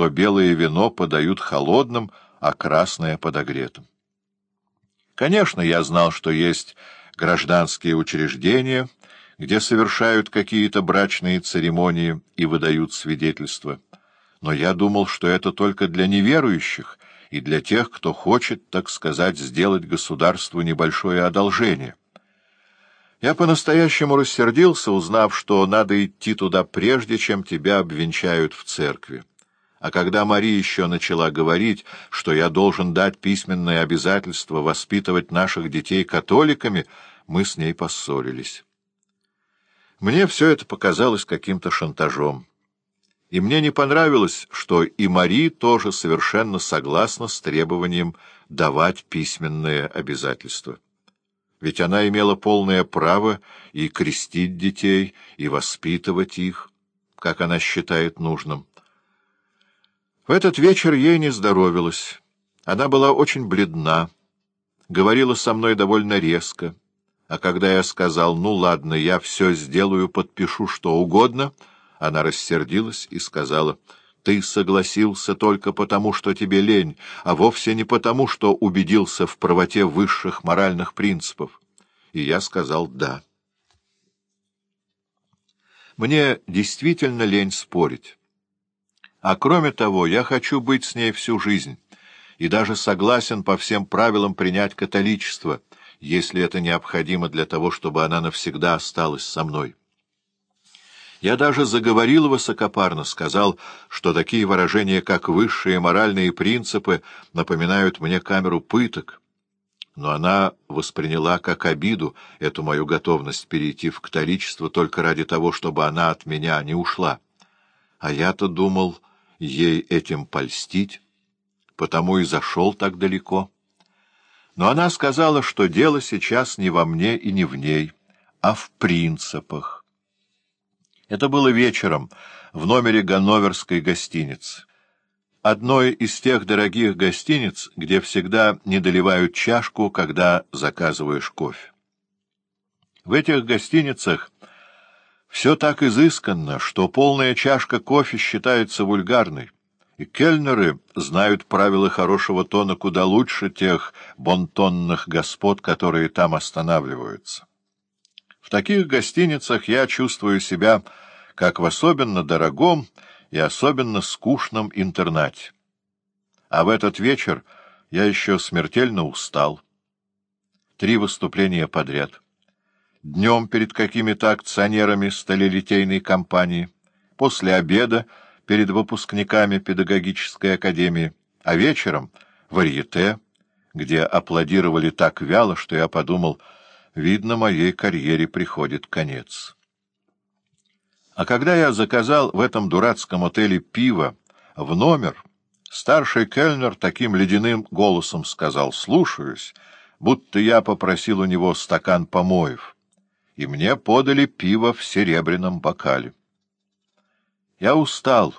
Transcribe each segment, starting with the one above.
что белое вино подают холодным, а красное — подогретым. Конечно, я знал, что есть гражданские учреждения, где совершают какие-то брачные церемонии и выдают свидетельства. Но я думал, что это только для неверующих и для тех, кто хочет, так сказать, сделать государству небольшое одолжение. Я по-настоящему рассердился, узнав, что надо идти туда прежде, чем тебя обвенчают в церкви. А когда Мари еще начала говорить, что я должен дать письменное обязательство воспитывать наших детей католиками, мы с ней поссорились. Мне все это показалось каким-то шантажом. И мне не понравилось, что и Мари тоже совершенно согласна с требованием давать письменное обязательство. Ведь она имела полное право и крестить детей, и воспитывать их, как она считает нужным. В этот вечер ей не здоровилось. Она была очень бледна, говорила со мной довольно резко. А когда я сказал, ну ладно, я все сделаю, подпишу что угодно, она рассердилась и сказала, ты согласился только потому, что тебе лень, а вовсе не потому, что убедился в правоте высших моральных принципов. И я сказал «да». Мне действительно лень спорить. А кроме того, я хочу быть с ней всю жизнь, и даже согласен по всем правилам принять католичество, если это необходимо для того, чтобы она навсегда осталась со мной. Я даже заговорил высокопарно, сказал, что такие выражения, как высшие моральные принципы, напоминают мне камеру пыток. Но она восприняла как обиду эту мою готовность перейти в католичество только ради того, чтобы она от меня не ушла. А я-то думал ей этим польстить, потому и зашел так далеко. Но она сказала, что дело сейчас не во мне и не в ней, а в принципах. Это было вечером в номере Ганноверской гостиницы. Одной из тех дорогих гостиниц, где всегда не доливают чашку, когда заказываешь кофе. В этих гостиницах все так изысканно, что полная чашка кофе считается вульгарной, и кельнеры знают правила хорошего тона куда лучше тех бонтонных господ, которые там останавливаются. В таких гостиницах я чувствую себя как в особенно дорогом и особенно скучном интернате. А в этот вечер я еще смертельно устал. Три выступления подряд — днем перед какими-то акционерами сталелитейной компании, после обеда перед выпускниками педагогической академии, а вечером — варьете, где аплодировали так вяло, что я подумал, видно, моей карьере приходит конец. А когда я заказал в этом дурацком отеле пиво в номер, старший кельнер таким ледяным голосом сказал «слушаюсь», будто я попросил у него стакан помоев и мне подали пиво в серебряном бокале. Я устал.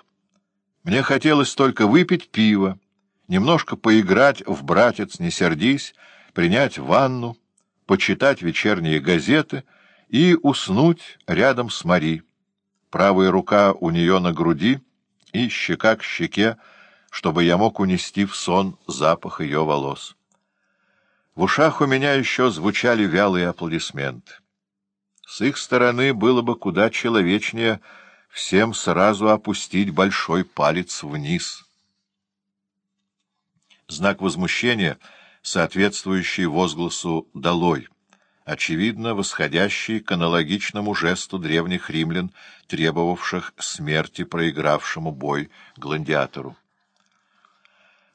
Мне хотелось только выпить пиво, немножко поиграть в «Братец, не сердись», принять ванну, почитать вечерние газеты и уснуть рядом с Мари. Правая рука у нее на груди и щека к щеке, чтобы я мог унести в сон запах ее волос. В ушах у меня еще звучали вялые аплодисменты. С их стороны было бы куда человечнее всем сразу опустить большой палец вниз. Знак возмущения, соответствующий возгласу «долой», очевидно, восходящий к аналогичному жесту древних римлян, требовавших смерти проигравшему бой гладиатору.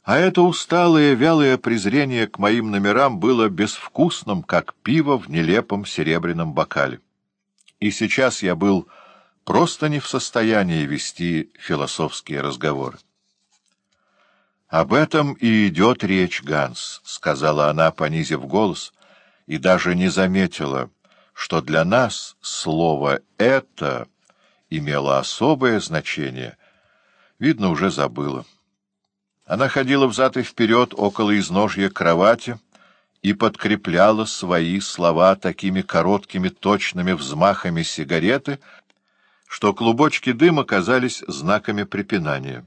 А это усталое, вялое презрение к моим номерам было безвкусным, как пиво в нелепом серебряном бокале и сейчас я был просто не в состоянии вести философские разговоры. «Об этом и идет речь, Ганс», — сказала она, понизив голос, и даже не заметила, что для нас слово «это» имело особое значение. Видно, уже забыла. Она ходила взад и вперед около изножья кровати, и подкрепляла свои слова такими короткими точными взмахами сигареты, что клубочки дыма казались знаками препинания.